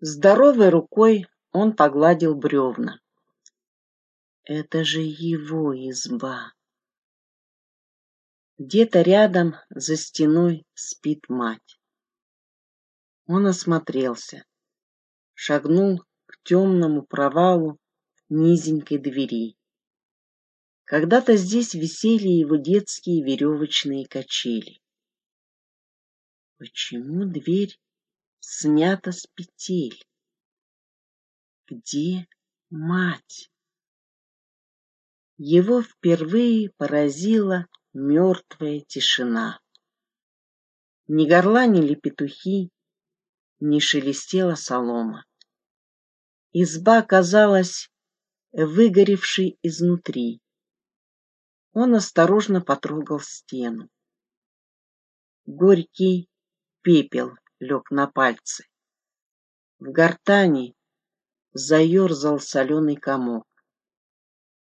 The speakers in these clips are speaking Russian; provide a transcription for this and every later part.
Здоровой рукой он погладил бревна. Это же его изба. Где-то рядом, за стеной, спит мать. Он осмотрелся, шагнул к темному провалу низенькой двери. Когда-то здесь висели его детские веревочные качели. Почему дверь снята с петель? Где мать? Его впервые поразила мертвая тишина. Ни горланили петухи, не шелестела солома. Изба казалась выгоревшей изнутри. Он осторожно потрогал стену. Горький пепел лег на пальцы. В гортани заерзал соленый комок.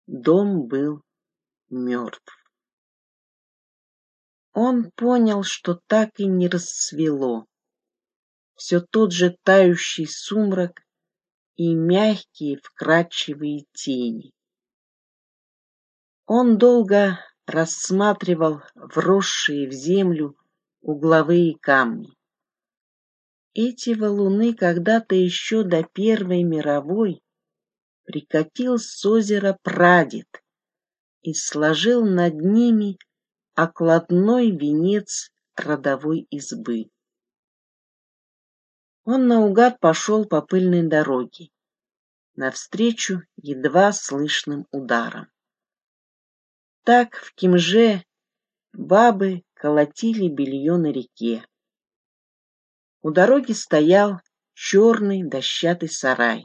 Дом был мертв. Он понял, что так и не расцвело. Все тот же тающий сумрак и мягкие вкрадчивые тени. Он долго рассматривал вросшие в землю угловые камни. Эти валуны когда-то еще до Первой мировой прикатил с озера прадед и сложил над ними окладной венец родовой избы. Он наугад пошел по пыльной дороге, навстречу едва слышным ударам. Так в Кимже бабы колотили белье на реке. У дороги стоял черный дощатый сарай.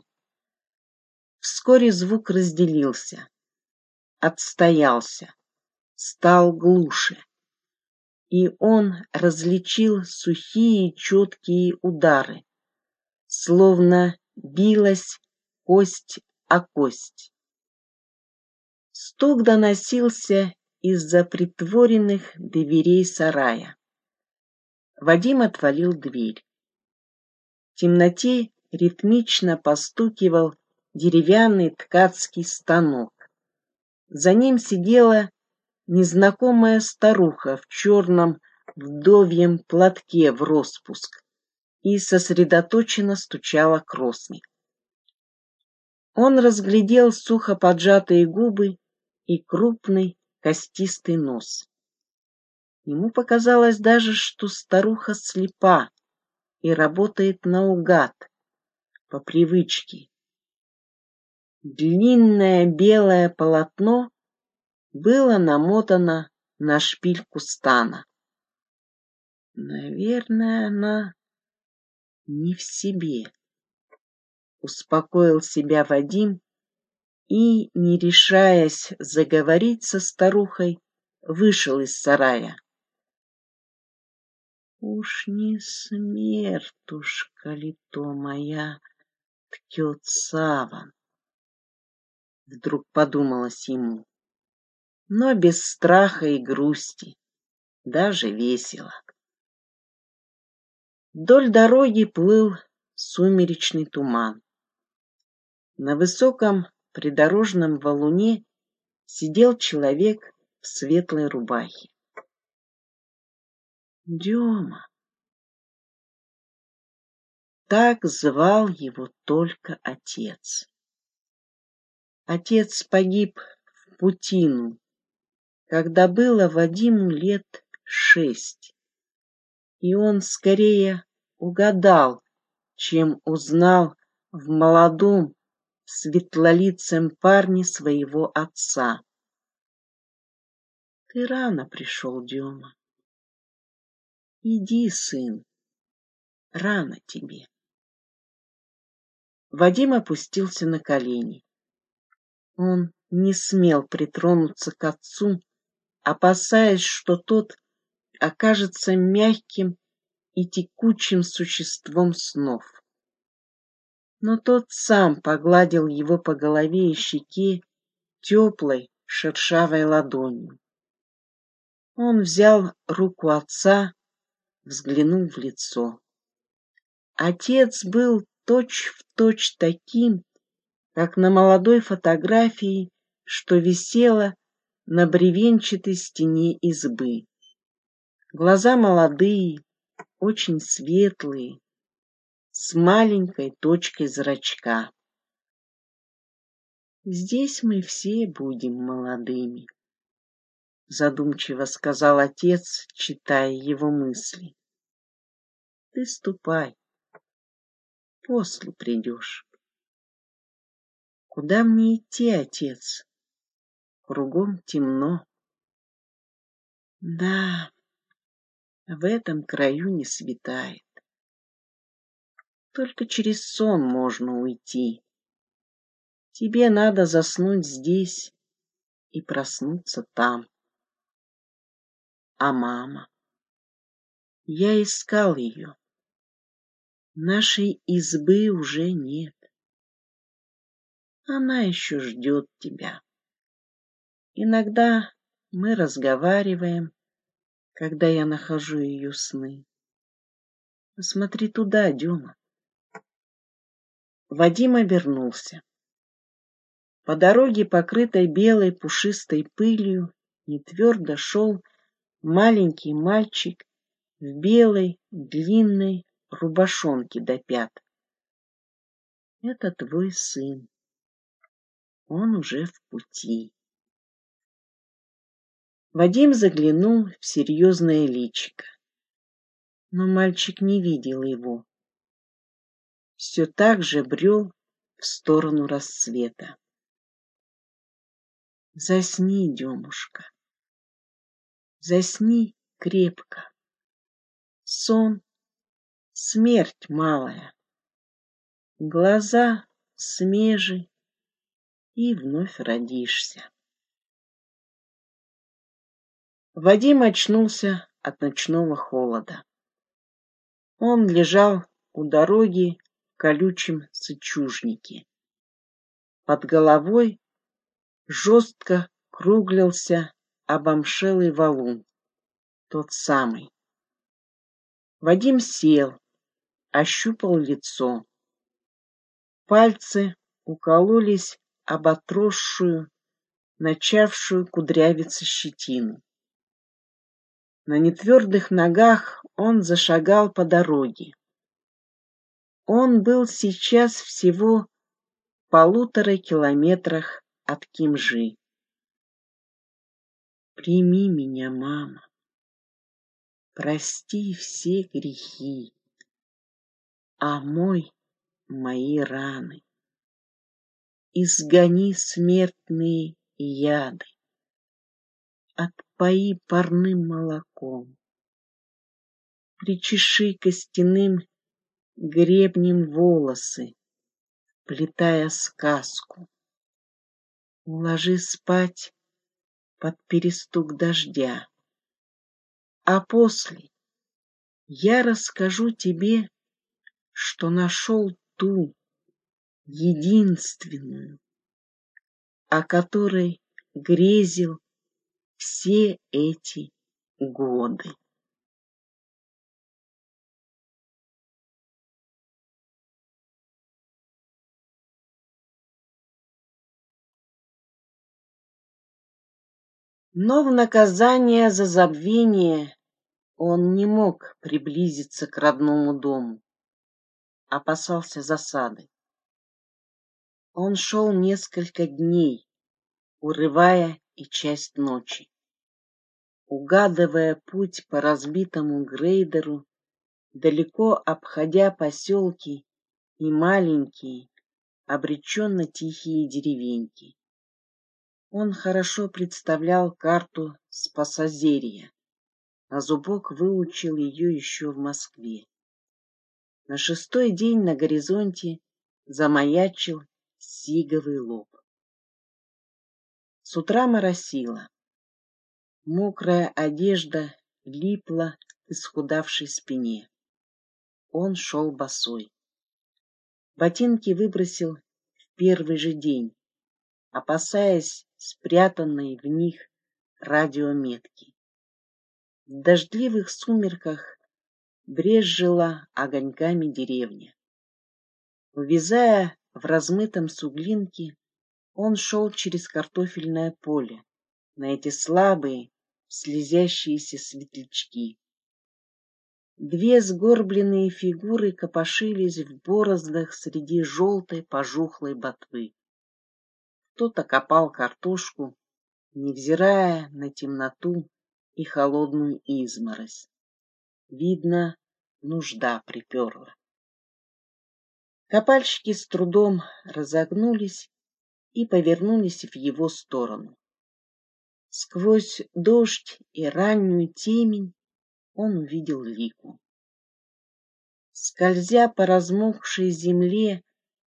Вскоре звук разделился, отстоялся, стал глуше, и он различил сухие четкие удары, словно билась кость о кость. Стук доносился из-за притворенных дверей сарая. Вадим отвалил дверь. В темноте ритмично постукивал деревянный ткацкий станок. За ним сидела незнакомая старуха в черном вдовьем платке в распуск и сосредоточенно стучала кросник. Он разглядел сухо поджатые губы и крупный костистый нос. Ему показалось даже, что старуха слепа и работает наугад, по привычке. Длинное белое полотно было намотано на шпильку стана. Наверное, она не в себе. Успокоил себя Вадим и, не решаясь заговорить со старухой, вышел из сарая. Уж не смертушка ли то моя ткет саван? Вдруг подумалось ему, но без страха и грусти, даже весело. Вдоль дороги плыл сумеречный туман. На высоком придорожном валуне сидел человек в светлой рубахе. Дема. Так звал его только отец. Отец погиб в путину, когда было Вадиму лет шесть и он скорее угадал, чем узнал в молодом, светлолицем парне своего отца. Ты рано пришел, Дема. Иди, сын, рано тебе. Вадим опустился на колени. Он не смел притронуться к отцу, опасаясь, что тот окажется мягким и текучим существом снов. Но тот сам погладил его по голове и щеке теплой шершавой ладонью. Он взял руку отца, взглянул в лицо. Отец был точь-в-точь точь таким, как на молодой фотографии, что висела на бревенчатой стене избы. Глаза молодые, очень светлые, с маленькой точкой зрачка. Здесь мы все будем молодыми, задумчиво сказал отец, читая его мысли. Ты ступай, после придешь. Куда мне идти, отец? Кругом темно. Да, в этом краю не светает. Только через сон можно уйти. Тебе надо заснуть здесь и проснуться там. А мама? Я искал ее. Нашей избы уже нет. Она еще ждет тебя. Иногда мы разговариваем, когда я нахожу ее сны. Посмотри туда, Дема. Вадим обернулся. По дороге, покрытой белой пушистой пылью, нетвердо шел маленький мальчик в белой длинной рубашонке до пят. Это твой сын. Он уже в пути. Вадим заглянул в серьезное личико, но мальчик не видел его все так же брел в сторону рассвета. Засни, Демушка, засни крепко. Сон — смерть малая. Глаза смежи, и вновь родишься. Вадим очнулся от ночного холода. Он лежал у дороги колючем сычужнике. Под головой жестко круглился обомшелый валун, тот самый. Вадим сел, ощупал лицо. Пальцы укололись об отросшую, начавшую кудрявиться щетину. На нетвердых ногах он зашагал по дороге. Он был сейчас всего в полутора километрах от Кимжи. Прими меня, мама. Прости все грехи, омой мои раны. Изгони смертные яды, отпои парным молоком, причеши костяным гребнем волосы, плетая сказку. Уложи спать под перестук дождя. А после я расскажу тебе, что нашел ту единственную, о которой грезил все эти годы. Но в наказание за забвение он не мог приблизиться к родному дому, опасался засады. Он шел несколько дней, урывая и часть ночи. Угадывая путь по разбитому грейдеру, далеко обходя поселки и маленькие, обреченно тихие деревеньки. Он хорошо представлял карту Спасозерья, а зубок выучил ее еще в Москве. На шестой день на горизонте замаячил сиговый лоб. С утра моросило. Мокрая одежда липла к исхудавшей спине. Он шел босой. Ботинки выбросил в первый же день, опасаясь спрятанной в них радиометки. В дождливых сумерках брезжила огоньками деревня. Увязая в размытом суглинке, он шел через картофельное поле на эти слабые, слезящиеся светлячки. Две сгорбленные фигуры копошились в бороздах среди желтой пожухлой ботвы. Кто-то копал картошку, невзирая на темноту и холодную изморозь. Видно, нужда приперла. Копальщики с трудом разогнулись и повернулись в его сторону. Сквозь дождь и раннюю темень он увидел Лику. Скользя по размокшей земле,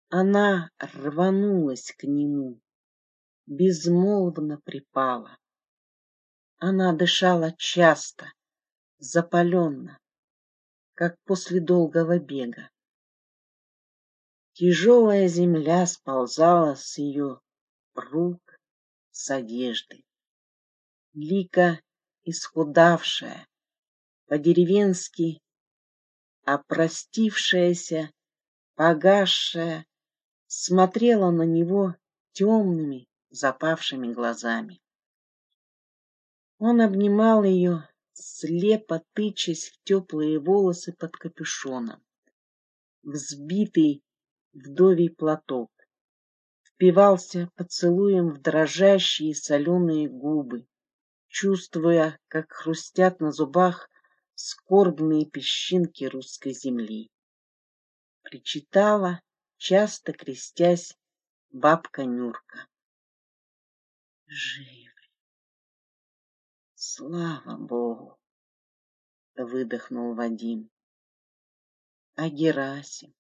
она рванулась к нему, безмолвно припала. Она дышала часто, запаленно, как после долгого бега. Тяжелая земля сползала с ее рук, с одежды. Лика исхудавшая, по-деревенски опростившаяся, погасшая, смотрела на него темными, запавшими глазами. Он обнимал ее, слепо тычась в теплые волосы под капюшоном, взбитый вдовий платок, впивался поцелуем в дрожащие соленые губы, чувствуя, как хрустят на зубах скорбные песчинки русской земли. Причитала, часто крестясь, бабка Нюрка. Живы. Слава Богу! Выдохнул Вадим. А Герасим?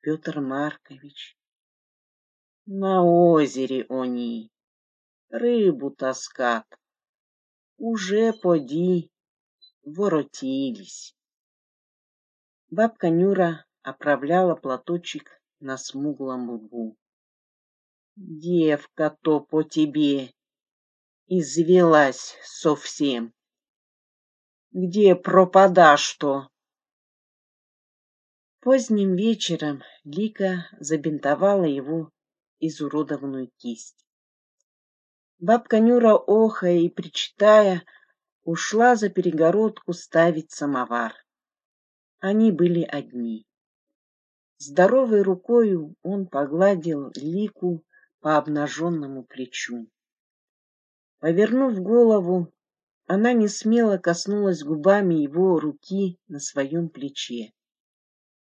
Петр Маркович. На озере они рыбу таскат. Уже поди воротились. Бабка Нюра оправляла платочек на смуглом лбу. Девка-то по тебе извелась совсем. Где пропадашь-то? Поздним вечером Лика забинтовала его изуродованную кисть. Бабка Нюра, охая и причитая, ушла за перегородку ставить самовар. Они были одни. Здоровой рукою он погладил Лику по обнаженному плечу. Повернув голову, она не смело коснулась губами его руки на своем плече.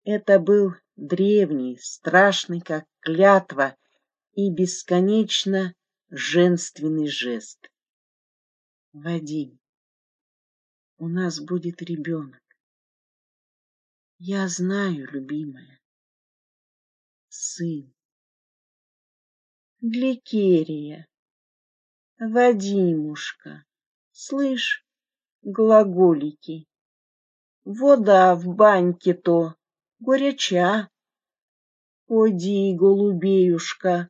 Это был древний, страшный, как клятва, и бесконечно женственный жест. Вадим, у нас будет ребенок. Я знаю, любимая. Сын. Гликерия. Вадимушка. Слышь, глаголики. Вода в баньке-то горяча. Поди, голубеюшка,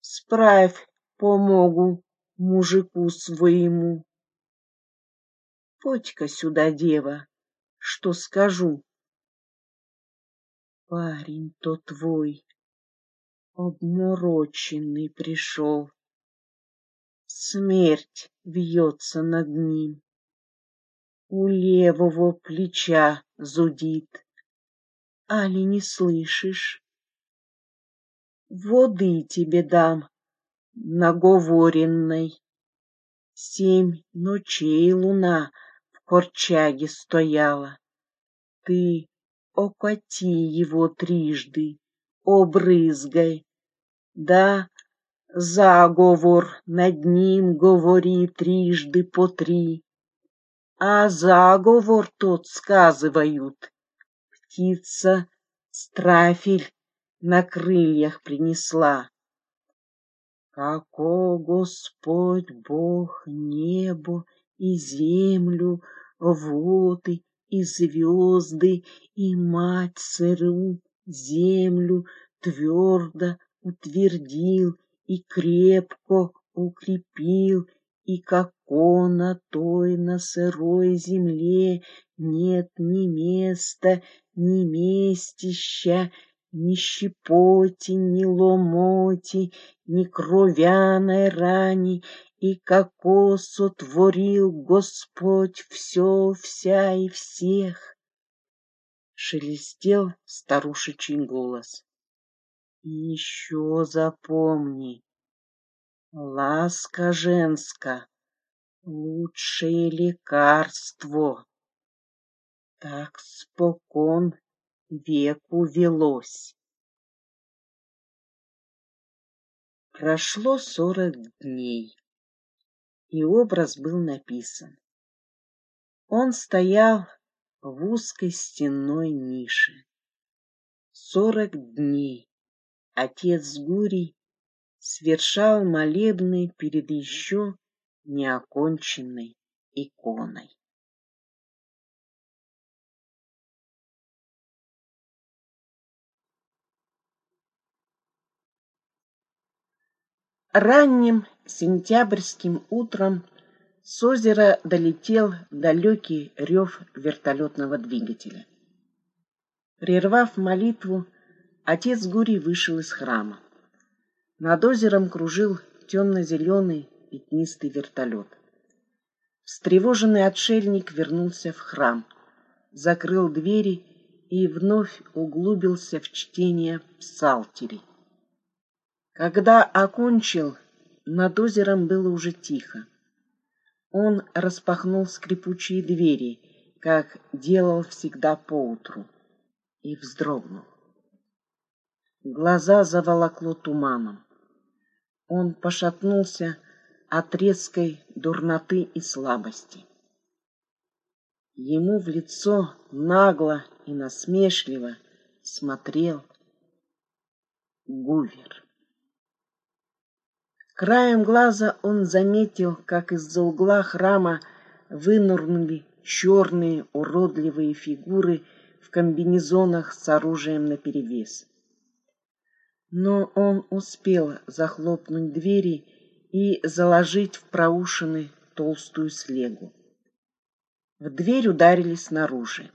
справь помогу мужику своему. Подь-ка сюда, дева, что скажу. Парень-то твой обмороченный пришел. Смерть вьется над ним. У левого плеча зудит. Али не слышишь? Воды тебе дам, наговоренной. Семь ночей луна в корчаге стояла. Ты окати его трижды, обрызгай. Да, заговор над ним говори трижды по три. А заговор тот сказывают, птица страфель на крыльях принесла. Како Господь Бог небо и землю, воды и звезды, и мать сыру землю твердо утвердил и крепко укрепил, и как на той на сырой земле нет ни места, ни местища, Ни щепоти, ни ломоти, ни кровяной рани, И како сотворил Господь все, вся и всех. Шелестел старушечий голос. И еще запомни, ласка женска — лучшее лекарство. Так спокон веку велось. Прошло сорок дней, и образ был написан. Он стоял в узкой стенной нише. Сорок дней отец Гурий свершал молебны перед еще неоконченной иконой. Ранним сентябрьским утром с озера долетел далекий рев вертолетного двигателя. Прервав молитву, отец Гурий вышел из храма. Над озером кружил темно-зеленый пятнистый вертолет. Встревоженный отшельник вернулся в храм, закрыл двери и вновь углубился в чтение псалтирей. Когда окончил, над озером было уже тихо. Он распахнул скрипучие двери, как делал всегда поутру, и вздрогнул. Глаза заволокло туманом. Он пошатнулся от резкой дурноты и слабости. Ему в лицо нагло и насмешливо смотрел Гувер. Краем глаза он заметил, как из-за угла храма вынурнули черные уродливые фигуры в комбинезонах с оружием наперевес. Но он успел захлопнуть двери и заложить в проушины толстую слегу. В дверь ударили снаружи.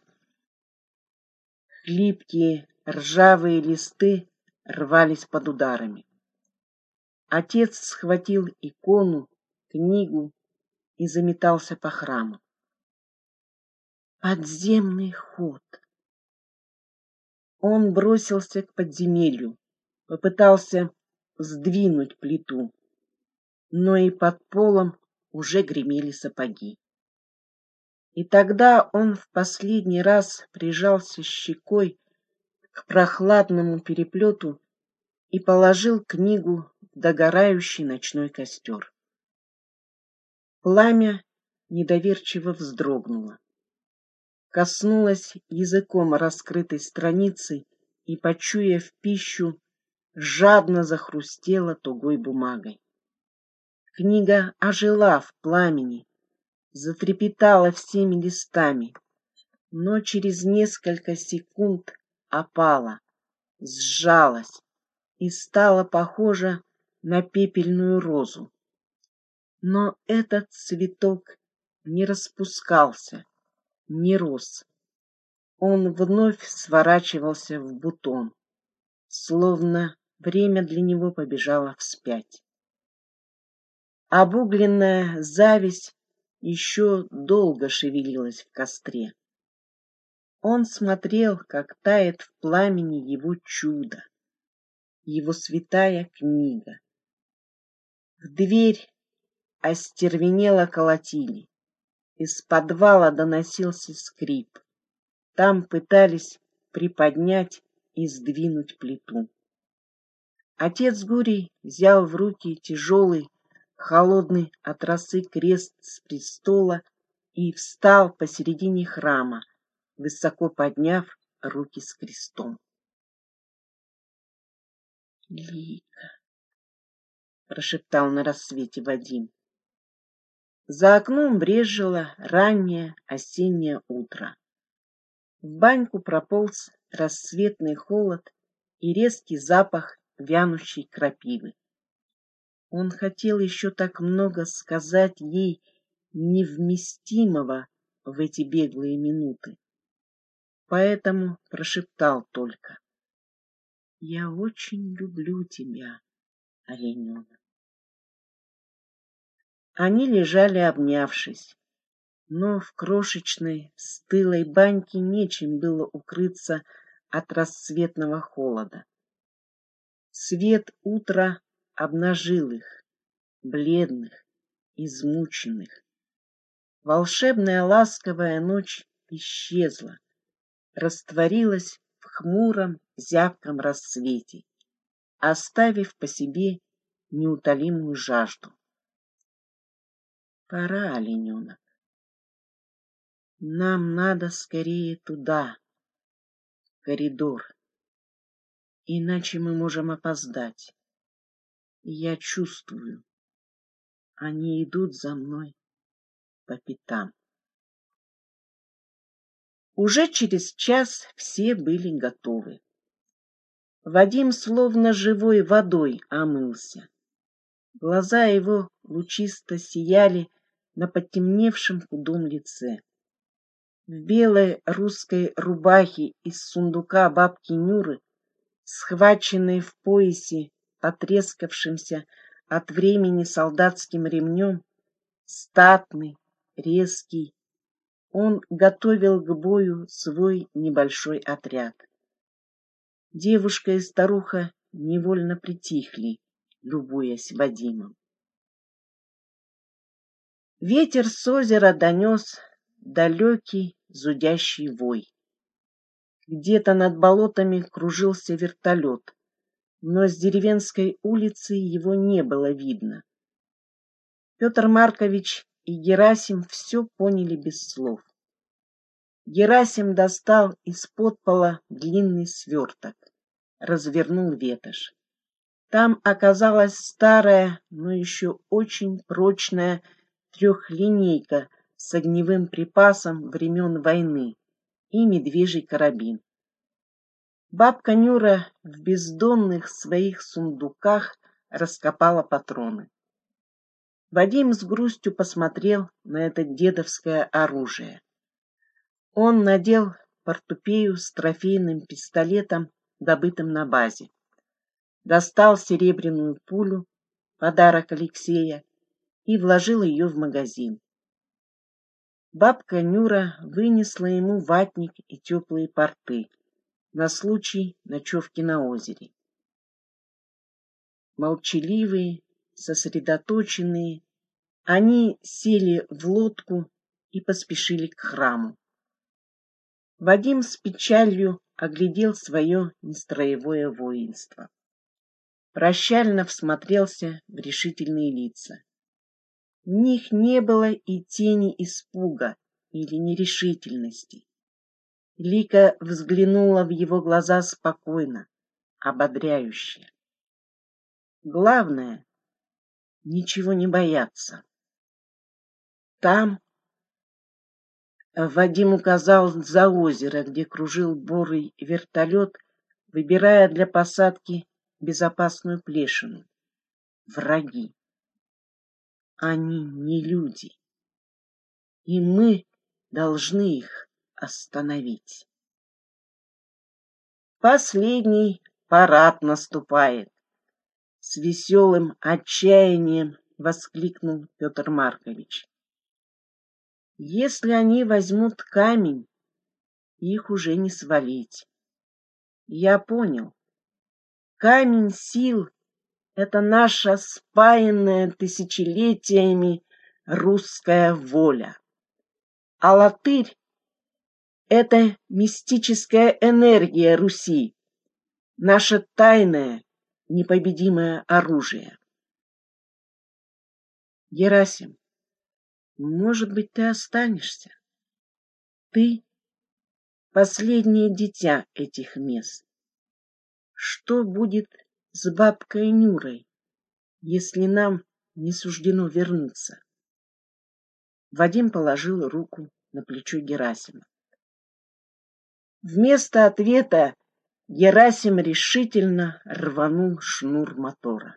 Хлипкие ржавые листы рвались под ударами. Отец схватил икону, книгу и заметался по храму. Подземный ход. Он бросился к подземелью, попытался сдвинуть плиту, но и под полом уже гремели сапоги. И тогда он в последний раз прижался щекой к прохладному переплету и положил книгу догорающий ночной костер. Пламя недоверчиво вздрогнуло. Коснулось языком раскрытой страницы и, почуяв пищу, жадно захрустела тугой бумагой. Книга ожила в пламени, затрепетала всеми листами, но через несколько секунд опала, сжалась и стала похожа на пепельную розу. Но этот цветок не распускался, не рос. Он вновь сворачивался в бутон, словно время для него побежало вспять. Обугленная зависть еще долго шевелилась в костре. Он смотрел, как тает в пламени его чудо, его святая книга. В дверь остервенело колотили. Из подвала доносился скрип. Там пытались приподнять и сдвинуть плиту. Отец Гурий взял в руки тяжелый, холодный от росы крест с престола и встал посередине храма, высоко подняв руки с крестом. Лика, прошептал на рассвете Вадим. За окном брежило раннее осеннее утро. В баньку прополз рассветный холод и резкий запах вянущей крапивы. Он хотел еще так много сказать ей невместимого в эти беглые минуты. Поэтому прошептал только. Я очень люблю тебя, олененок. Они лежали обнявшись, но в крошечной стылой баньке нечем было укрыться от рассветного холода. Свет утра обнажил их, бледных, измученных. Волшебная ласковая ночь исчезла, растворилась в хмуром зябком рассвете, оставив по себе неутолимую жажду. Пора, олененок. Нам надо скорее туда, в коридор. Иначе мы можем опоздать. Я чувствую, они идут за мной по пятам. Уже через час все были готовы. Вадим словно живой водой омылся. Глаза его лучисто сияли на потемневшем худом лице. В белой русской рубахе из сундука бабки Нюры, схваченной в поясе, потрескавшимся от времени солдатским ремнем, статный, резкий, он готовил к бою свой небольшой отряд. Девушка и старуха невольно притихли, любуясь Вадимом. Ветер с озера донес далекий зудящий вой. Где-то над болотами кружился вертолет, но с деревенской улицы его не было видно. Петр Маркович и Герасим все поняли без слов. Герасим достал из-под пола длинный сверток, развернул ветошь. Там оказалась старая, но еще очень прочная трехлинейка с огневым припасом времен войны и медвежий карабин. Бабка Нюра в бездонных своих сундуках раскопала патроны. Вадим с грустью посмотрел на это дедовское оружие. Он надел портупею с трофейным пистолетом, добытым на базе. Достал серебряную пулю, подарок Алексея, и вложил ее в магазин. Бабка Нюра вынесла ему ватник и теплые порты на случай ночевки на озере. Молчаливые, сосредоточенные, они сели в лодку и поспешили к храму. Вадим с печалью оглядел свое нестроевое воинство. Прощально всмотрелся в решительные лица. В них не было и тени испуга или нерешительности. Лика взглянула в его глаза спокойно, ободряюще. Главное — ничего не бояться. Там Вадим указал за озеро, где кружил бурый вертолет, выбирая для посадки безопасную плешину. Враги. Они не люди. И мы должны их остановить. Последний парад наступает. С веселым отчаянием воскликнул Петр Маркович. Если они возьмут камень, их уже не свалить. Я понял. Камень сил это наша спаянная тысячелетиями русская воля. А латырь — это мистическая энергия Руси, наше тайное, непобедимое оружие. Герасим, может быть, ты останешься? Ты — последнее дитя этих мест. Что будет с бабкой Нюрой, если нам не суждено вернуться. Вадим положил руку на плечо Герасима. Вместо ответа Герасим решительно рванул шнур мотора.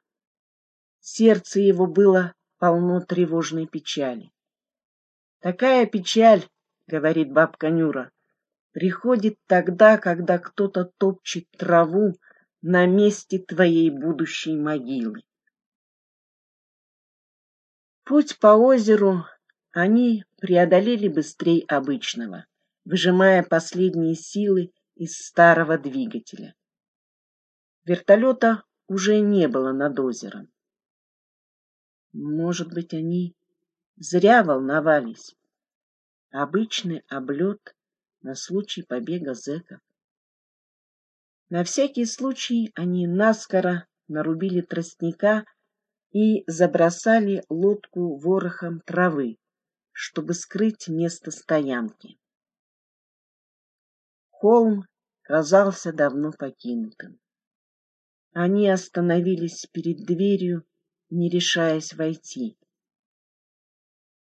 Сердце его было полно тревожной печали. Такая печаль, говорит бабка Нюра, приходит тогда, когда кто-то топчет траву на месте твоей будущей могилы. Путь по озеру они преодолели быстрее обычного, выжимая последние силы из старого двигателя. Вертолета уже не было над озером. Может быть, они зря волновались. Обычный облет на случай побега зэков. На всякий случай они наскоро нарубили тростника и забросали лодку ворохом травы, чтобы скрыть место стоянки. Холм казался давно покинутым. Они остановились перед дверью, не решаясь войти.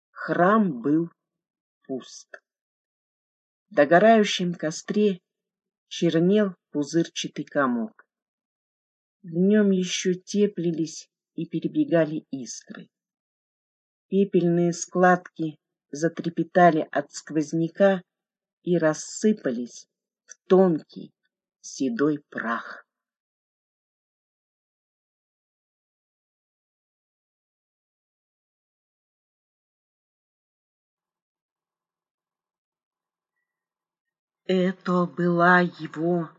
Храм был пуст. В догорающем костре чернел пузырчатый комок. В нем еще теплились и перебегали искры. Пепельные складки затрепетали от сквозняка и рассыпались в тонкий седой прах. Это была его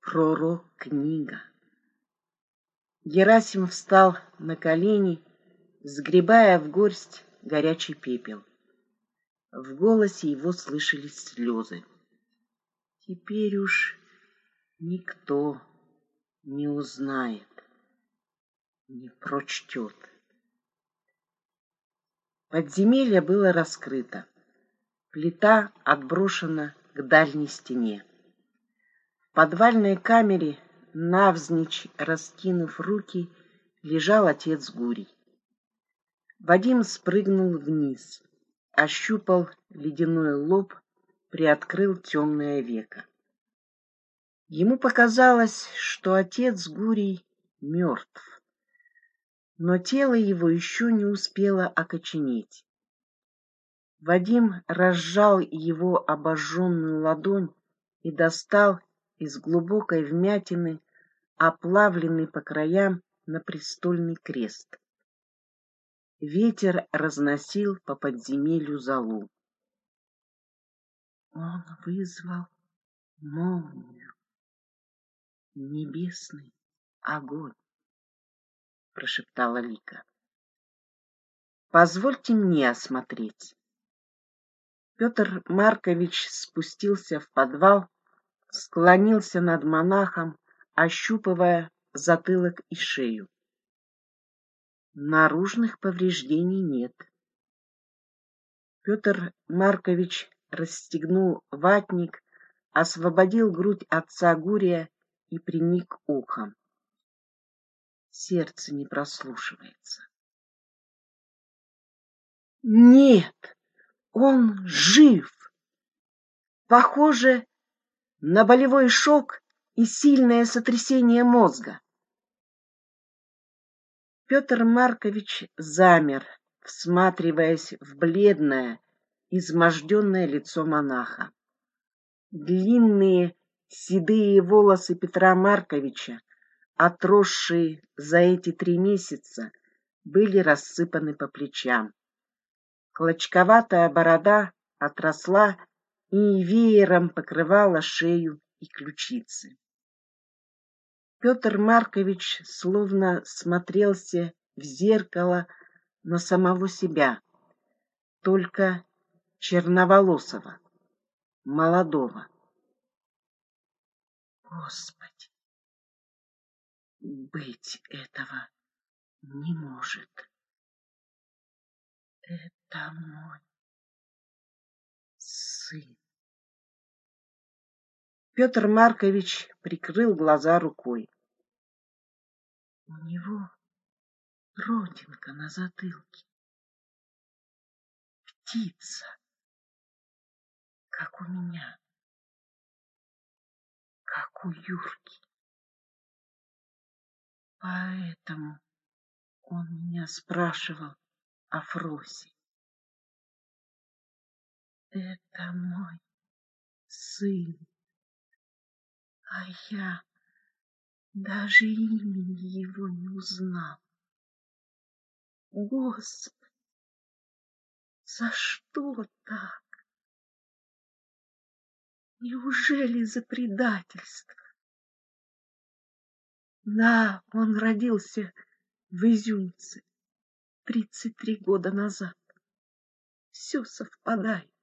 пророк-книга. Герасим встал на колени, сгребая в горсть горячий пепел. В голосе его слышались слезы. Теперь уж никто не узнает, не прочтет. Подземелье было раскрыто. Плита отброшена к дальней стене. В подвальной камере, навзничь раскинув руки, лежал отец Гурий. Вадим спрыгнул вниз, ощупал ледяной лоб, приоткрыл темное веко. Ему показалось, что отец Гурий мертв, но тело его еще не успело окоченеть. Вадим разжал его обожженную ладонь и достал из глубокой вмятины оплавленный по краям на престольный крест. Ветер разносил по подземелью золу. Он вызвал молнию, небесный огонь, прошептала Лика. Позвольте мне осмотреть. Петр Маркович спустился в подвал, склонился над монахом, ощупывая затылок и шею. Наружных повреждений нет. Петр Маркович расстегнул ватник, освободил грудь отца Гурия и приник ухом. Сердце не прослушивается. Нет! Он жив. Похоже на болевой шок и сильное сотрясение мозга. Петр Маркович замер, всматриваясь в бледное, изможденное лицо монаха. Длинные седые волосы Петра Марковича, отросшие за эти три месяца, были рассыпаны по плечам. Клочковатая борода отросла и веером покрывала шею и ключицы. Петр Маркович словно смотрелся в зеркало на самого себя, только черноволосого, молодого. Господи, быть этого не может. Это мой сын. Петр Маркович прикрыл глаза рукой. У него родинка на затылке. Птица, как у меня, как у Юрки. Поэтому он меня спрашивал, о Фросе. Это мой сын, а я Даже имени его не узнал. Господи, за что так? Неужели за предательство? Да, он родился в Изюмце тридцать три года назад. Все совпадает.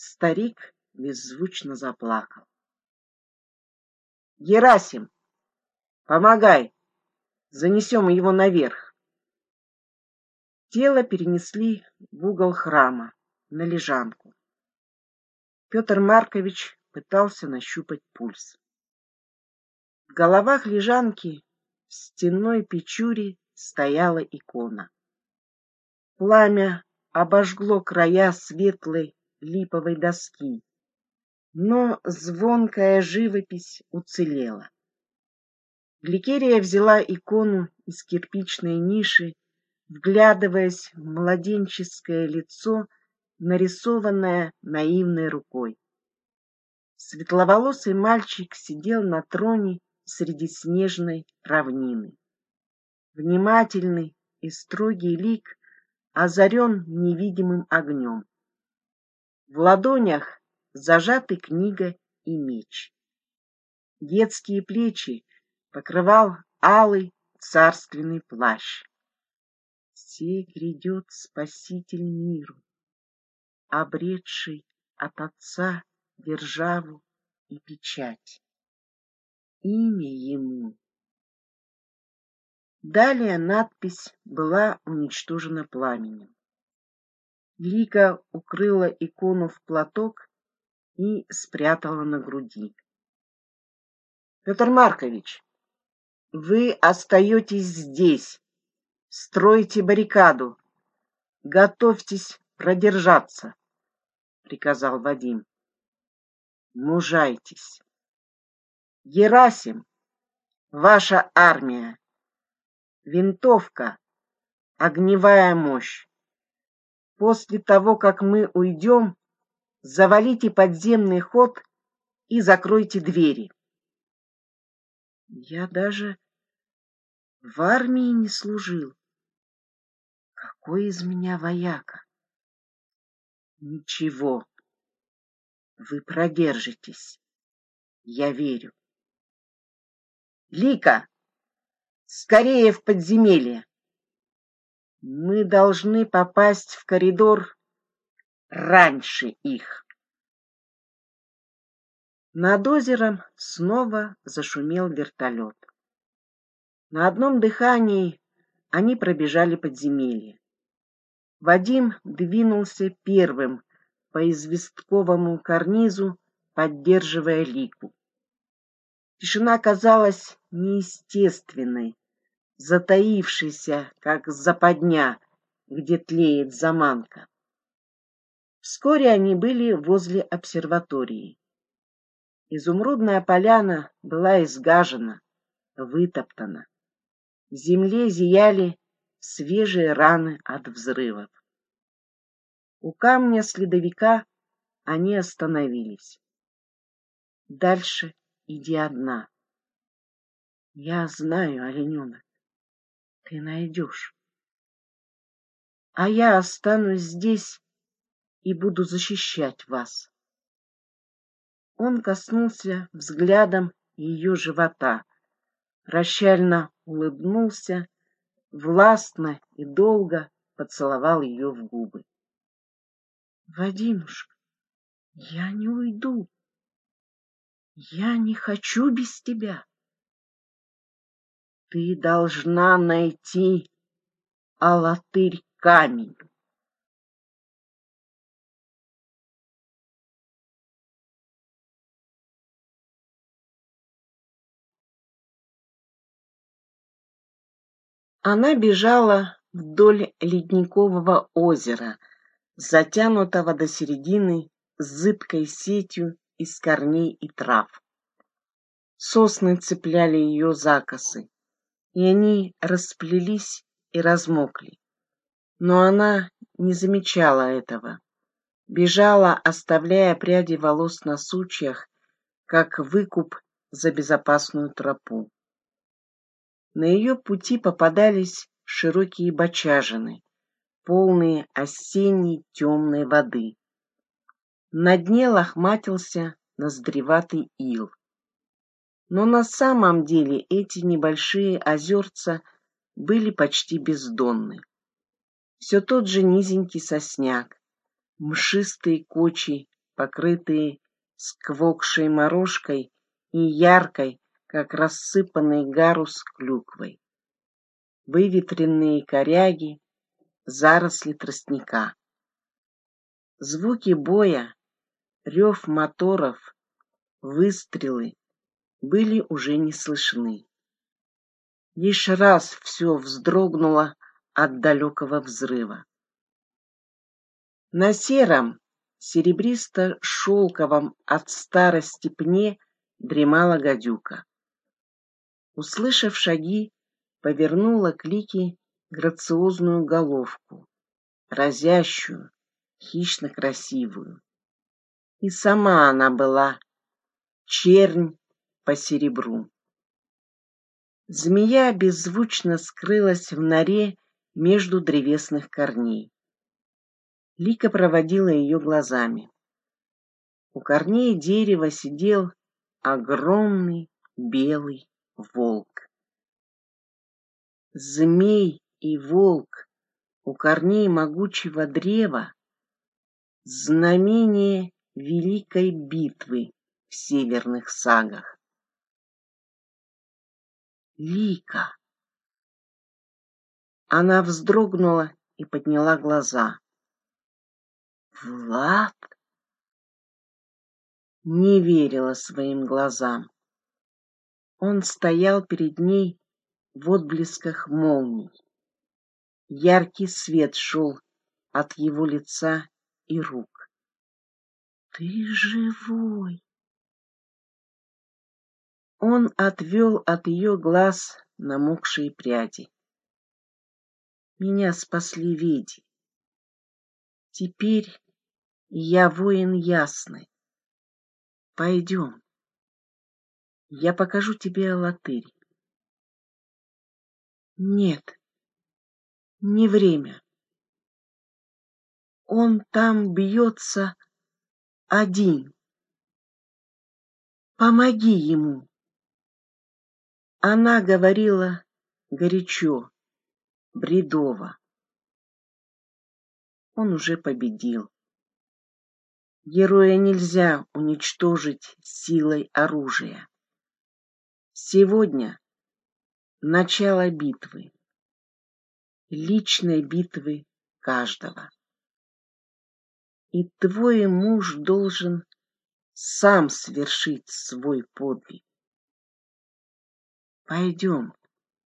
Старик беззвучно заплакал. Герасим, помогай, занесем его наверх. Тело перенесли в угол храма, на лежанку. Петр Маркович пытался нащупать пульс. В головах лежанки в стенной печуре стояла икона. Пламя обожгло края светлой липовой доски, но звонкая живопись уцелела. Гликерия взяла икону из кирпичной ниши, вглядываясь в младенческое лицо нарисованная наивной рукой. Светловолосый мальчик сидел на троне среди снежной равнины. Внимательный и строгий лик озарен невидимым огнем. В ладонях зажаты книга и меч. Детские плечи покрывал алый царственный плащ. Все грядет Спаситель миру, обретший от Отца державу и печать. Имя ему. Далее надпись была уничтожена пламенем. Лика укрыла икону в платок и спрятала на груди. Петр Маркович, вы остаетесь здесь, стройте баррикаду, готовьтесь продержаться приказал Вадим. Мужайтесь. Герасим, ваша армия. Винтовка, огневая мощь. После того, как мы уйдем, завалите подземный ход и закройте двери. Я даже в армии не служил. Какой из меня вояка? Ничего. Вы продержитесь. Я верю. Лика, скорее в подземелье. Мы должны попасть в коридор раньше их. Над озером снова зашумел вертолет. На одном дыхании они пробежали подземелье. Вадим двинулся первым по известковому карнизу, поддерживая лику. Тишина казалась неестественной, затаившейся, как западня, где тлеет заманка. Вскоре они были возле обсерватории. Изумрудная поляна была изгажена, вытоптана. В земле зияли свежие раны от взрывов. У камня следовика они остановились. Дальше иди одна. Я знаю, олененок, ты найдешь. А я останусь здесь и буду защищать вас. Он коснулся взглядом ее живота, прощально улыбнулся властно и долго поцеловал ее в губы. Вадимушка, я не уйду. Я не хочу без тебя. Ты должна найти Алатырь камень. Она бежала вдоль ледникового озера, затянутого до середины зыбкой сетью из корней и трав. Сосны цепляли ее за косы, и они расплелись и размокли. Но она не замечала этого. Бежала, оставляя пряди волос на сучьях, как выкуп за безопасную тропу. На ее пути попадались широкие бочажины, полные осенней темной воды. На дне лохматился ноздреватый ил. Но на самом деле эти небольшие озерца были почти бездонны. Все тот же низенький сосняк, мшистые кочи, покрытые сквокшей морожкой и яркой, как рассыпанный гарус клюквой. Выветренные коряги, заросли тростника. Звуки боя, рев моторов, выстрелы были уже не слышны. Лишь раз все вздрогнуло от далекого взрыва. На сером, серебристо-шелковом от старости пне дремала гадюка. Услышав шаги, повернула к Лике грациозную головку, разящую, хищно красивую. И сама она была чернь по серебру. Змея беззвучно скрылась в норе между древесных корней. Лика проводила ее глазами. У корней дерева сидел огромный белый волк. Змей и волк у корней могучего древа — знамение великой битвы в северных сагах. Лика! Она вздрогнула и подняла глаза. Влад? Не верила своим глазам. Он стоял перед ней в отблесках молний. Яркий свет шел от его лица и рук. Ты живой! Он отвел от ее глаз намокшие пряди. Меня спасли веди. Теперь я воин ясный. Пойдем. Я покажу тебе Алатырь. Нет, не время. Он там бьется один. Помоги ему. Она говорила горячо, бредово. Он уже победил. Героя нельзя уничтожить силой оружия. Сегодня начало битвы, личной битвы каждого. И твой муж должен сам свершить свой подвиг. Пойдем,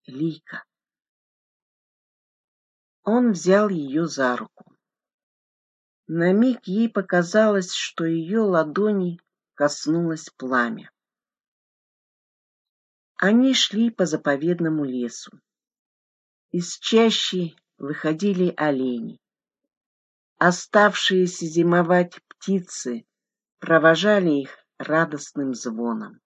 Лика. Он взял ее за руку. На миг ей показалось, что ее ладони коснулось пламя. Они шли по заповедному лесу. Из чащи выходили олени. Оставшиеся зимовать птицы провожали их радостным звоном.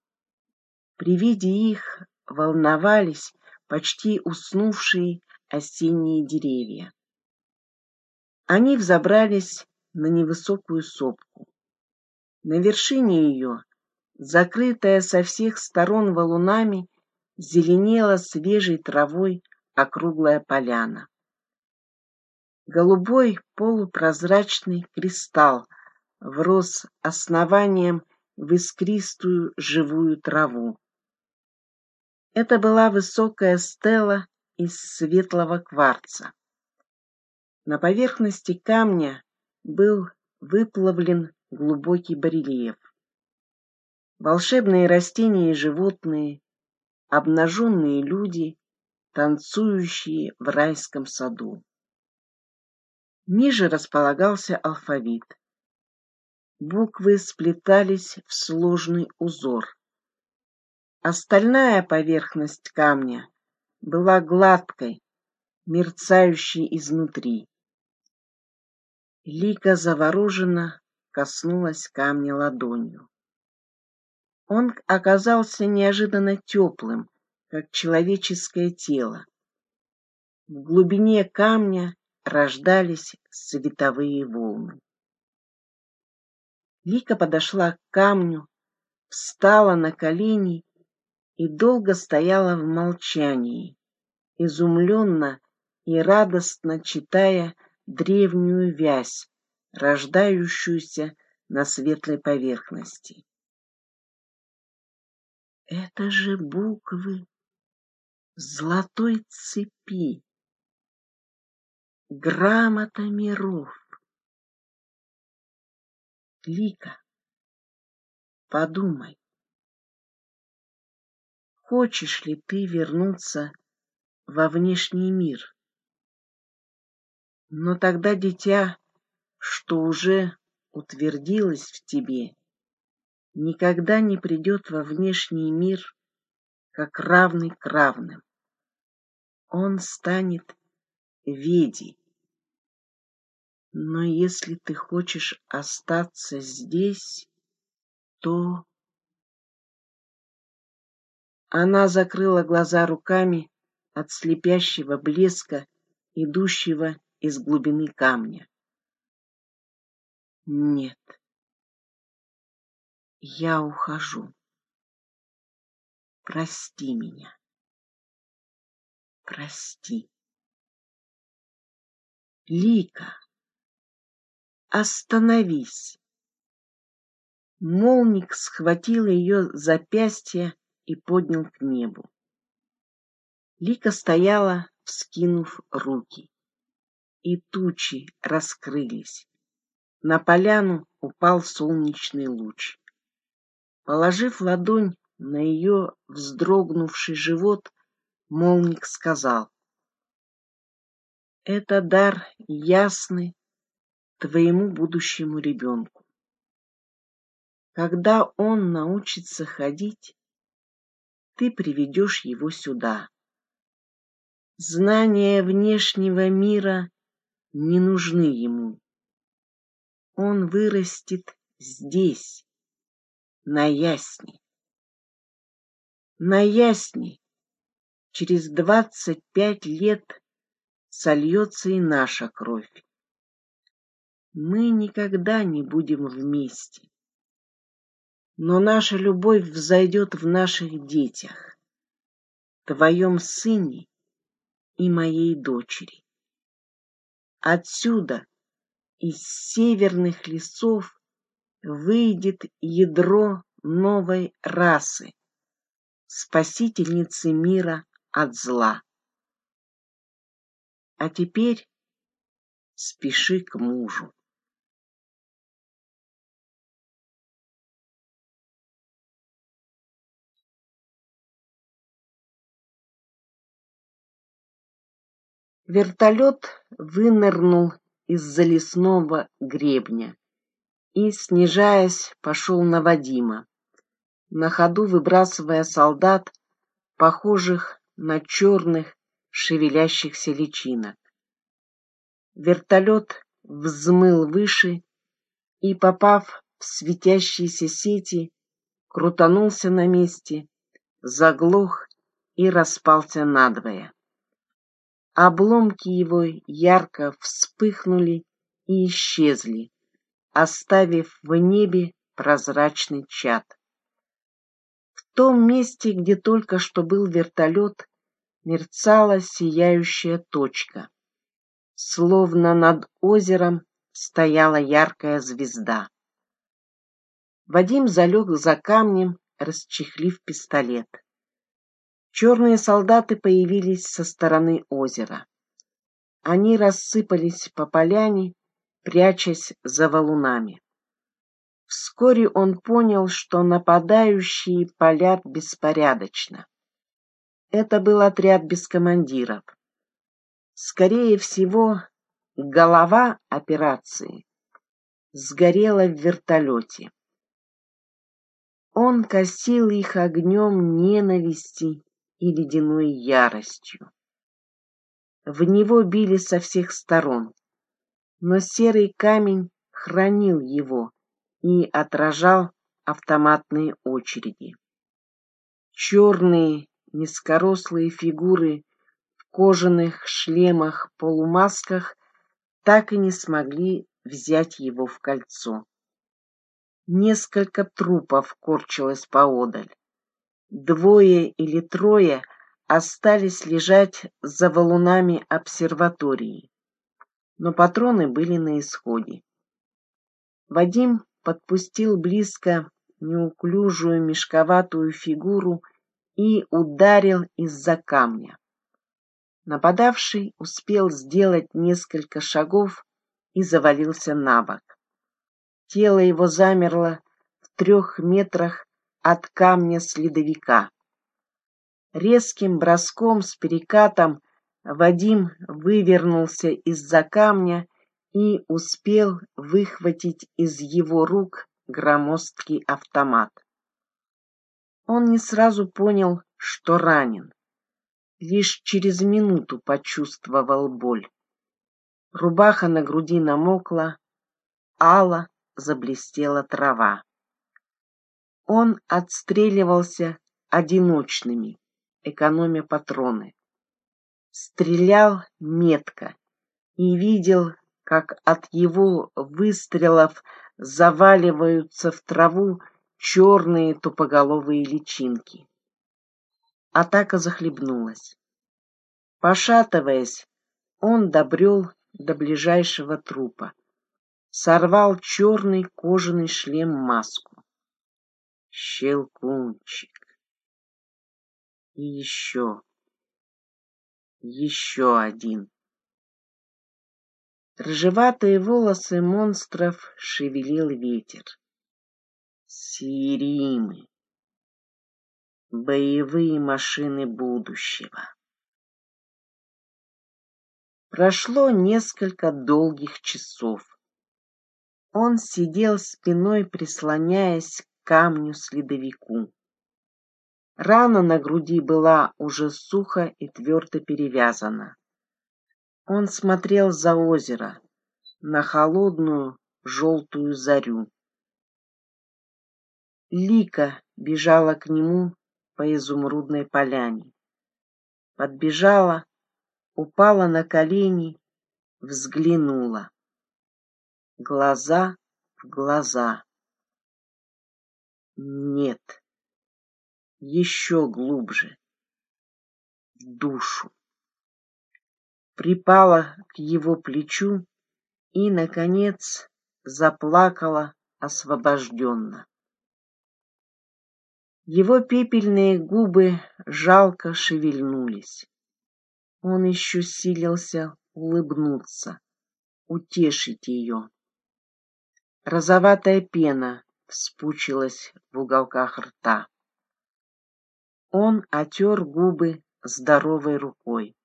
При виде их волновались почти уснувшие осенние деревья. Они взобрались на невысокую сопку. На вершине ее, закрытая со всех сторон валунами, зеленела свежей травой округлая поляна. Голубой полупрозрачный кристалл врос основанием в искристую живую траву. Это была высокая стела из светлого кварца. На поверхности камня был выплавлен глубокий барельеф. Волшебные растения и животные, обнаженные люди, танцующие в райском саду. Ниже располагался алфавит. Буквы сплетались в сложный узор. Остальная поверхность камня была гладкой, мерцающей изнутри. Лика завороженно коснулась камня ладонью. Он оказался неожиданно теплым, как человеческое тело. В глубине камня рождались световые волны. Лика подошла к камню, встала на колени и долго стояла в молчании, изумленно и радостно читая древнюю вязь, рождающуюся на светлой поверхности. Это же буквы золотой цепи, грамота миров. Лика, подумай, хочешь ли ты вернуться во внешний мир? Но тогда дитя, что уже утвердилось в тебе, никогда не придет во внешний мир как равный к равным. Он станет ведей. Но если ты хочешь остаться здесь, то... Она закрыла глаза руками от слепящего блеска, идущего из глубины камня. Нет, я ухожу. Прости меня. Прости. Лика, остановись. Молник схватил ее запястье и поднял к небу. Лика стояла, вскинув руки, и тучи раскрылись. На поляну упал солнечный луч. Положив ладонь на ее вздрогнувший живот, молник сказал, «Это дар ясный твоему будущему ребенку. Когда он научится ходить, ты приведешь его сюда. Знания внешнего мира не нужны ему. Он вырастет здесь, на Ясне. На Ясне через двадцать пять лет сольется и наша кровь. Мы никогда не будем вместе. Но наша любовь взойдет в наших детях, твоем сыне и моей дочери. Отсюда, из северных лесов, выйдет ядро новой расы, спасительницы мира от зла. А теперь спеши к мужу. Вертолет вынырнул из-за лесного гребня и, снижаясь, пошел на Вадима, на ходу выбрасывая солдат, похожих на черных шевелящихся личинок. Вертолет взмыл выше и, попав в светящиеся сети, крутанулся на месте, заглох и распался надвое. Обломки его ярко вспыхнули и исчезли, оставив в небе прозрачный чад. В том месте, где только что был вертолет, мерцала сияющая точка. Словно над озером стояла яркая звезда. Вадим залег за камнем, расчехлив пистолет. Черные солдаты появились со стороны озера. Они рассыпались по поляне, прячась за валунами. Вскоре он понял, что нападающие палят беспорядочно. Это был отряд без командиров. Скорее всего, голова операции сгорела в вертолете. Он косил их огнем ненависти и ледяной яростью. В него били со всех сторон но серый камень хранил его и отражал автоматные очереди. Черные низкорослые фигуры в кожаных шлемах-полумасках так и не смогли взять его в кольцо. Несколько трупов корчилось поодаль. Двое или трое остались лежать за валунами обсерватории, но патроны были на исходе. Вадим подпустил близко неуклюжую мешковатую фигуру и ударил из-за камня. Нападавший успел сделать несколько шагов и завалился на бок. Тело его замерло в трех метрах от камня следовика. Резким броском с перекатом Вадим вывернулся из-за камня и успел выхватить из его рук громоздкий автомат. Он не сразу понял, что ранен. Лишь через минуту почувствовал боль. Рубаха на груди намокла, ала заблестела трава. Он отстреливался одиночными, экономя патроны. Стрелял метко и видел, как от его выстрелов заваливаются в траву черные тупоголовые личинки. Атака захлебнулась. Пошатываясь, он добрел до ближайшего трупа сорвал черный кожаный шлем-маску. Щелкунчик. И еще. Еще один. Рыжеватые волосы монстров шевелил ветер. Сиримы. Боевые машины будущего. Прошло несколько долгих часов. Он сидел спиной, прислоняясь камню-следовику. Рана на груди была уже сухо и твердо перевязана. Он смотрел за озеро, на холодную желтую зарю. Лика бежала к нему по изумрудной поляне. Подбежала, упала на колени, взглянула глаза в глаза. Нет, еще глубже, в душу. Припала к его плечу и, наконец, заплакала освобожденно. Его пепельные губы жалко шевельнулись. Он еще силился улыбнуться, утешить ее. Розоватая пена вспучилась в уголках рта. Он отер губы здоровой рукой.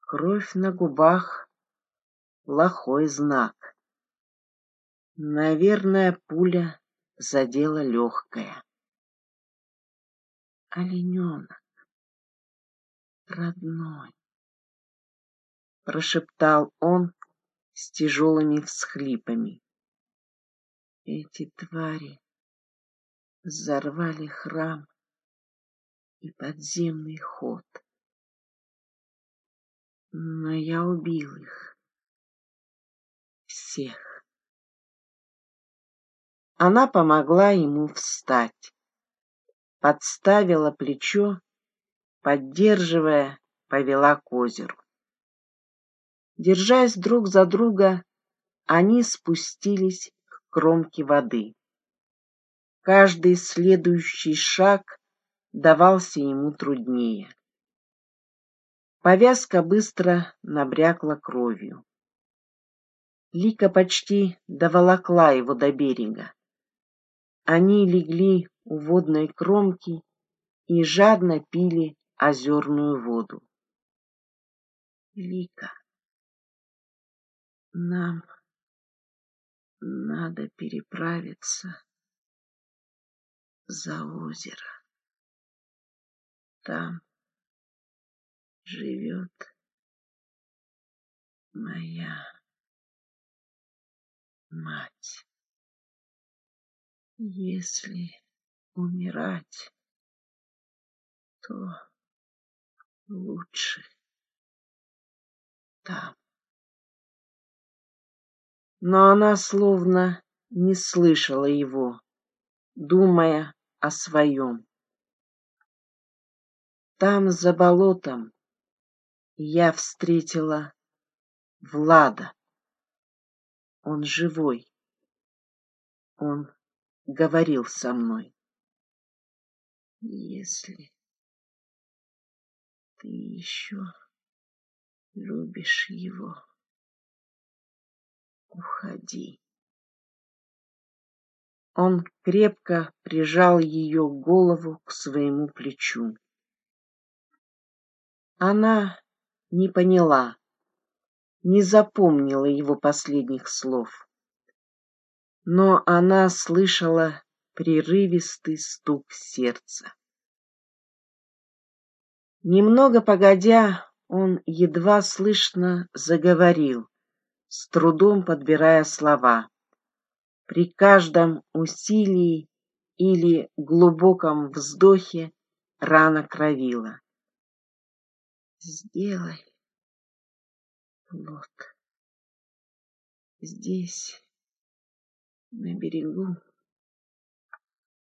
Кровь на губах — плохой знак. Наверное, пуля задела легкое. Олененок, родной, прошептал он с тяжелыми всхлипами. Эти твари взорвали храм и подземный ход. Но я убил их. Всех. Она помогла ему встать. Подставила плечо, поддерживая, повела к озеру. Держась друг за друга, они спустились кромки воды. Каждый следующий шаг давался ему труднее. Повязка быстро набрякла кровью. Лика почти доволокла его до берега. Они легли у водной кромки и жадно пили озерную воду. Лика, нам надо переправиться за озеро. Там живет моя мать. Если умирать, то лучше там. Но она словно не слышала его, думая о своем. Там, за болотом, я встретила Влада. Он живой. Он говорил со мной. Если ты еще любишь его, уходи. Он крепко прижал ее голову к своему плечу. Она не поняла, не запомнила его последних слов. Но она слышала прерывистый стук сердца. Немного погодя, он едва слышно заговорил, с трудом подбирая слова. При каждом усилии или глубоком вздохе рана кровила. Сделай, плод. Здесь, на берегу,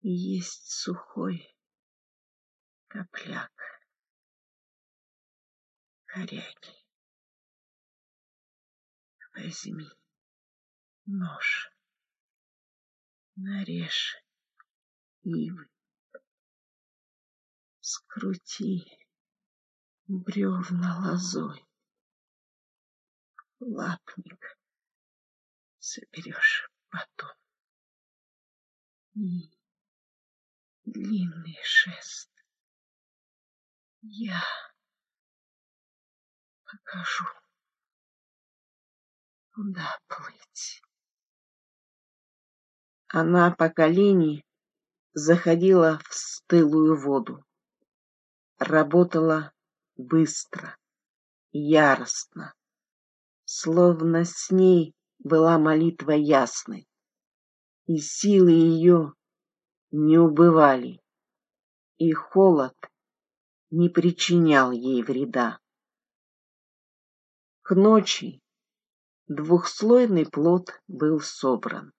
есть сухой копляк коряги. Возьми нож. Нарежь ивы, скрути бревна лозой, лапник соберешь потом. И длинный шест. Я покажу, куда плыть. Она по колени заходила в стылую воду. Работала быстро, яростно, словно с ней была молитва ясной, и силы ее не убывали, и холод не причинял ей вреда. К ночи двухслойный плод был собран.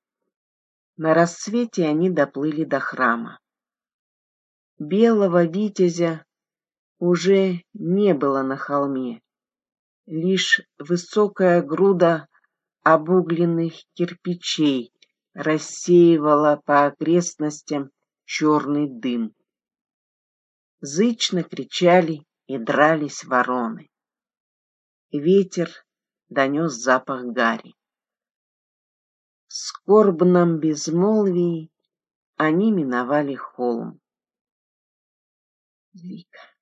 На рассвете они доплыли до храма. Белого витязя уже не было на холме, лишь высокая груда обугленных кирпичей рассеивала по окрестностям черный дым. Зычно кричали и дрались вороны. Ветер донес запах гари. В скорбном безмолвии они миновали холм. Лика,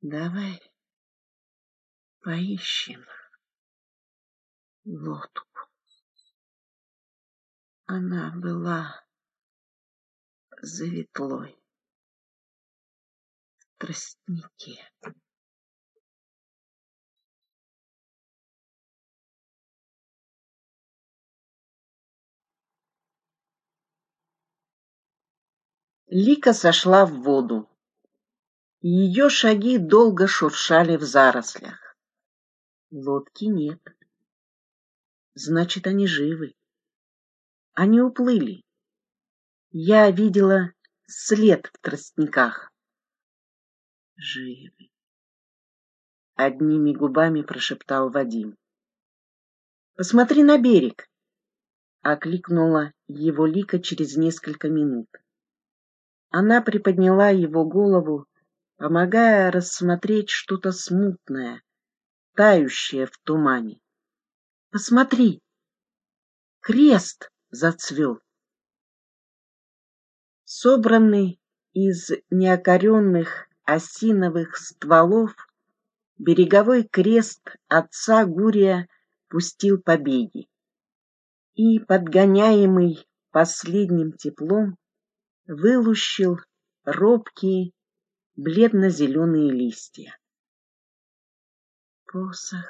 давай поищем лодку. Она была за ветлой в тростнике. Лика сошла в воду. Ее шаги долго шуршали в зарослях. Лодки нет. Значит, они живы. Они уплыли. Я видела след в тростниках. Живы. Одними губами прошептал Вадим. Посмотри на берег, окликнула его Лика через несколько минут. Она приподняла его голову, помогая рассмотреть что-то смутное, тающее в тумане. Посмотри, крест зацвел. Собранный из неокоренных осиновых стволов, береговой крест отца Гурия пустил побеги. И, подгоняемый последним теплом, вылущил робкие бледно-зеленые листья. Посох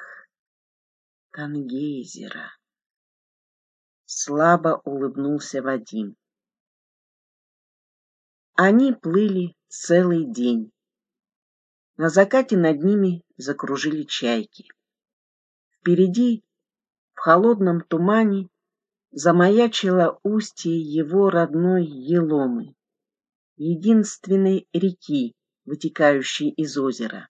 Тангейзера, слабо улыбнулся Вадим. Они плыли целый день. На закате над ними закружили чайки. Впереди, в холодном тумане, замаячило устье его родной Еломы, единственной реки, вытекающей из озера.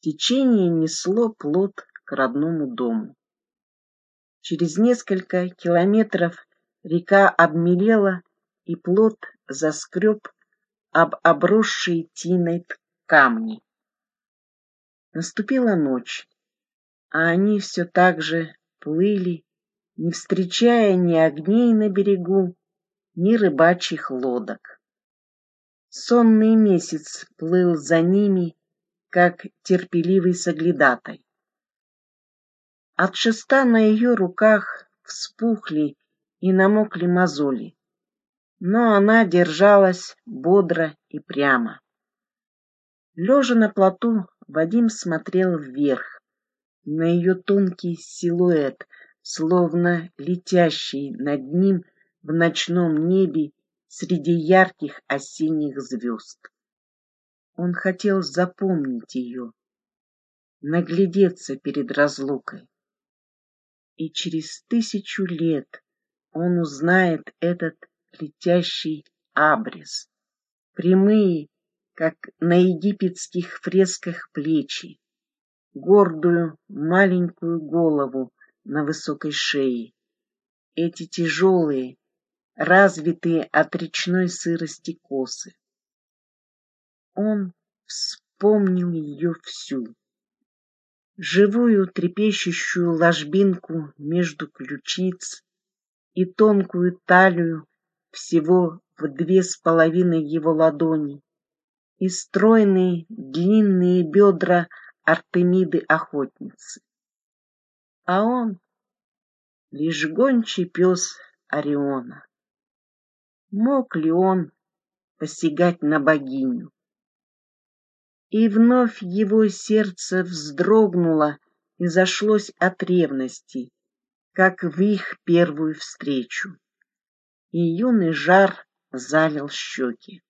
Течение несло плод к родному дому. Через несколько километров река обмелела, и плод заскреб об обросшие тиной камни. Наступила ночь, а они все так же плыли, не встречая ни огней на берегу, ни рыбачьих лодок. Сонный месяц плыл за ними, как терпеливый соглядатай. От шеста на ее руках вспухли и намокли мозоли, но она держалась бодро и прямо. Лежа на плоту, Вадим смотрел вверх, на ее тонкий силуэт, словно летящий над ним в ночном небе среди ярких осенних звезд. Он хотел запомнить ее, наглядеться перед разлукой. И через тысячу лет он узнает этот летящий абрис, прямые, как на египетских фресках плечи, гордую маленькую голову на высокой шее, эти тяжелые, развитые от речной сырости косы. Он вспомнил ее всю, живую трепещущую ложбинку между ключиц и тонкую талию всего в две с половиной его ладони, и стройные длинные бедра Артемиды-охотницы. А он лишь гончий пес Ориона. Мог ли он посягать на богиню? И вновь его сердце вздрогнуло и зашлось от ревности, как в их первую встречу. И юный жар залил щеки.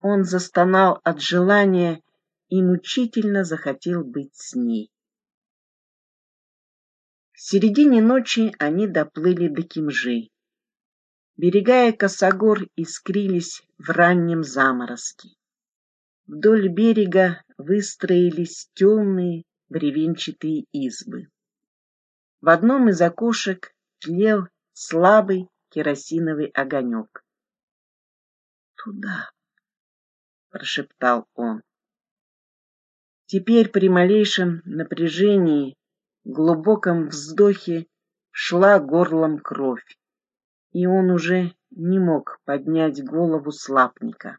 Он застонал от желания и мучительно захотел быть с ней. К середине ночи они доплыли до Кимжи. Берега и косогор искрились в раннем заморозке. Вдоль берега выстроились темные бревенчатые избы. В одном из окошек тлел слабый керосиновый огонек. «Туда!» — прошептал он. Теперь при малейшем напряжении, глубоком вздохе шла горлом кровь, и он уже не мог поднять голову слапника.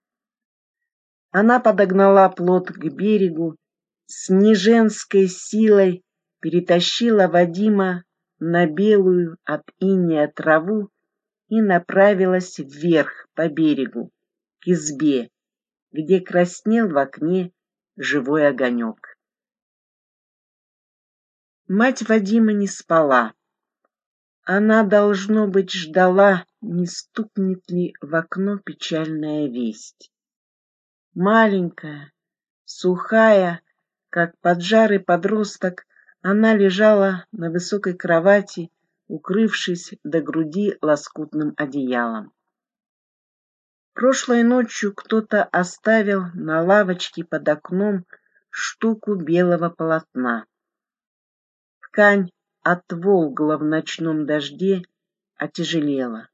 Она подогнала плот к берегу, с неженской силой перетащила Вадима на белую от иния траву и направилась вверх по берегу, к избе, где краснел в окне живой огонек. Мать Вадима не спала. Она, должно быть, ждала, не стукнет ли в окно печальная весть маленькая, сухая, как поджарый подросток, она лежала на высокой кровати, укрывшись до груди лоскутным одеялом. Прошлой ночью кто-то оставил на лавочке под окном штуку белого полотна. Ткань отволгла в ночном дожде, отяжелела.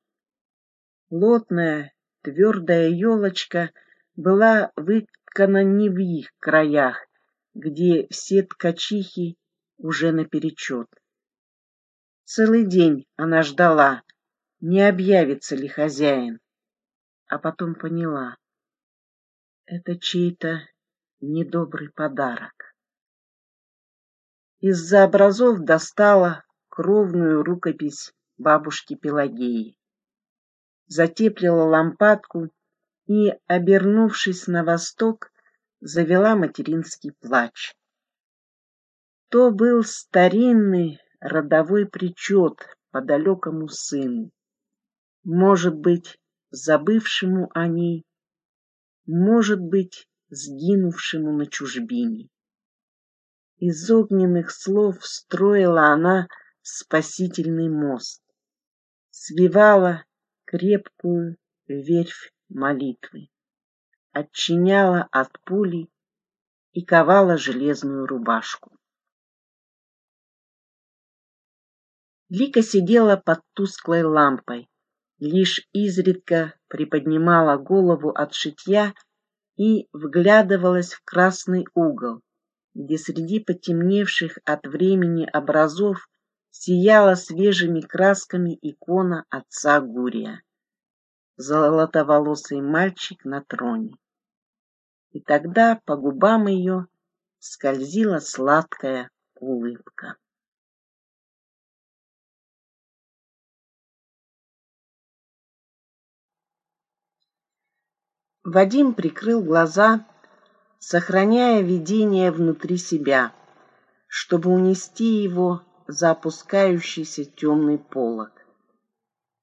Плотная, твердая елочка — была выткана не в их краях, где все ткачихи уже наперечет. Целый день она ждала, не объявится ли хозяин, а потом поняла — это чей-то недобрый подарок. Из-за образов достала кровную рукопись бабушки Пелагеи. Затеплила лампадку и, обернувшись на восток, завела материнский плач. То был старинный родовой причет по далекому сыну, может быть, забывшему о ней, может быть, сгинувшему на чужбине. Из огненных слов строила она спасительный мост, свивала крепкую верфь молитвы, отчиняла от пули и ковала железную рубашку. Лика сидела под тусклой лампой, лишь изредка приподнимала голову от шитья и вглядывалась в красный угол, где среди потемневших от времени образов сияла свежими красками икона отца Гурия, золотоволосый мальчик на троне. И тогда по губам ее скользила сладкая улыбка. Вадим прикрыл глаза, сохраняя видение внутри себя, чтобы унести его за опускающийся темный полог.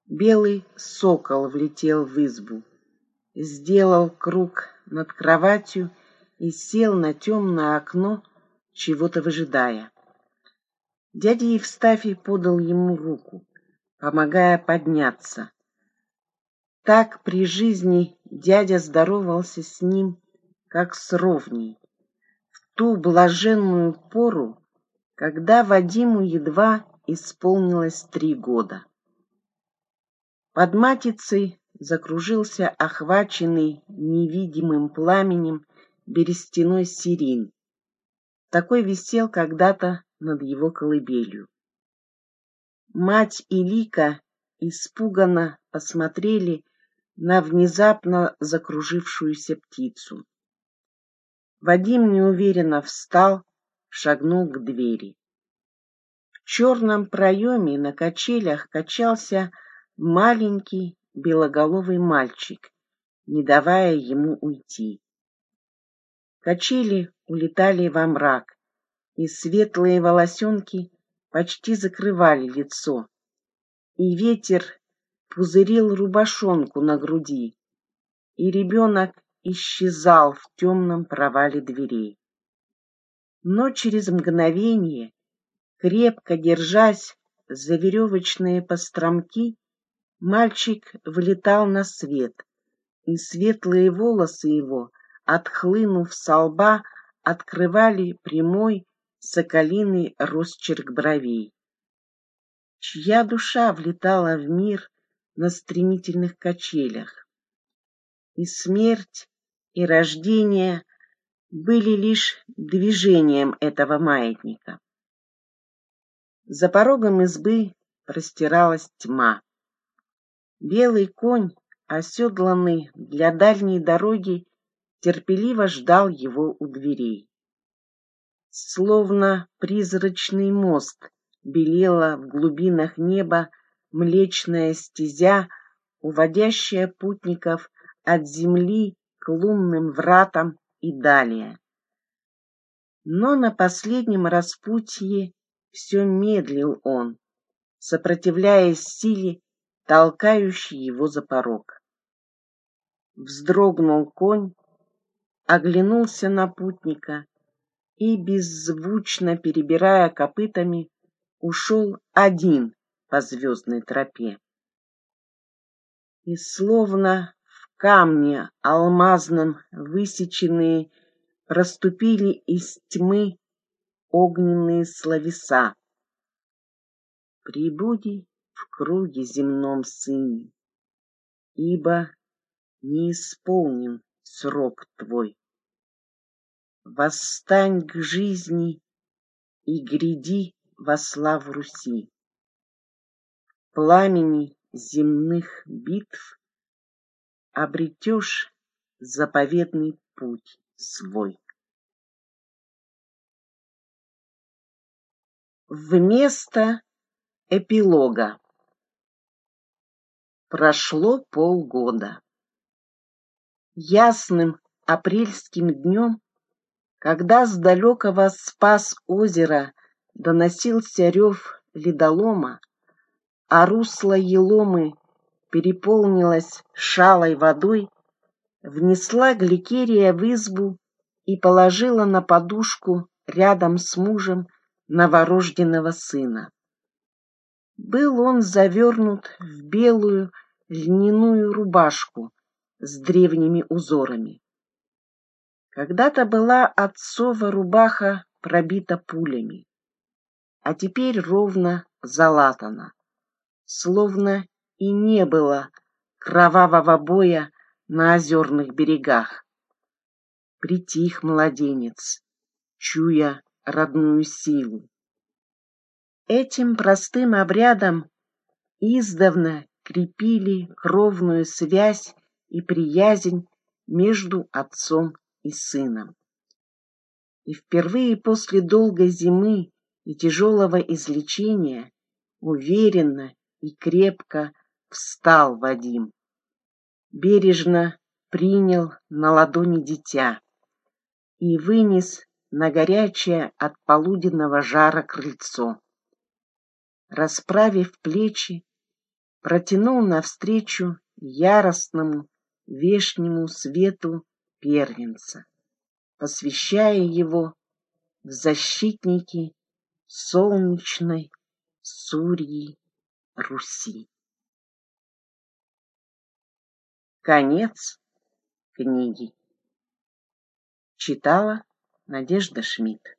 Белый сокол влетел в избу, сделал круг над кроватью и сел на темное окно, чего-то выжидая. Дядя Евстафий подал ему руку, помогая подняться. Так при жизни дядя здоровался с ним, как с ровней. В ту блаженную пору, когда Вадиму едва исполнилось три года. Под матицей закружился охваченный невидимым пламенем берестяной сирень. Такой висел когда-то над его колыбелью. Мать и Лика испуганно посмотрели на внезапно закружившуюся птицу. Вадим неуверенно встал, шагнул к двери. В черном проеме на качелях качался маленький белоголовый мальчик, не давая ему уйти. Качели улетали во мрак, и светлые волосенки почти закрывали лицо, и ветер пузырил рубашонку на груди, и ребенок исчезал в темном провале дверей. Но через мгновение, крепко держась за веревочные постромки, мальчик вылетал на свет, и светлые волосы его, отхлынув со лба, открывали прямой соколиный росчерк бровей. Чья душа влетала в мир на стремительных качелях. И смерть, и рождение были лишь движением этого маятника. За порогом избы простиралась тьма. Белый конь, оседланный для дальней дороги, терпеливо ждал его у дверей. Словно призрачный мост белела в глубинах неба Млечная стезя, уводящая путников от земли к лунным вратам и далее. Но на последнем распутье все медлил он, сопротивляясь силе, толкающей его за порог. Вздрогнул конь, оглянулся на путника и, беззвучно перебирая копытами, ушел один по звездной тропе. И словно в камне алмазном высеченные проступили из тьмы огненные словеса. Прибуди в круге земном сыне, ибо не исполнен срок твой. Восстань к жизни и гряди во славу Руси пламени земных битв обретешь заповедный путь свой. Вместо эпилога прошло полгода. Ясным апрельским днем, когда с далекого спас озера доносился рев ледолома, а русло Еломы переполнилось шалой водой, внесла Гликерия в избу и положила на подушку рядом с мужем новорожденного сына. Был он завернут в белую льняную рубашку с древними узорами. Когда-то была отцова рубаха пробита пулями, а теперь ровно залатана, словно и не было кровавого боя на озерных берегах. Притих младенец, чуя родную силу. Этим простым обрядом издавна крепили кровную связь и приязнь между отцом и сыном. И впервые после долгой зимы и тяжелого излечения уверенно и крепко встал Вадим. Бережно принял на ладони дитя и вынес на горячее от полуденного жара крыльцо. Расправив плечи, протянул навстречу яростному вешнему свету первенца, посвящая его в защитники солнечной Сурьи Руси. Конец книги. Читала Надежда Шмидт.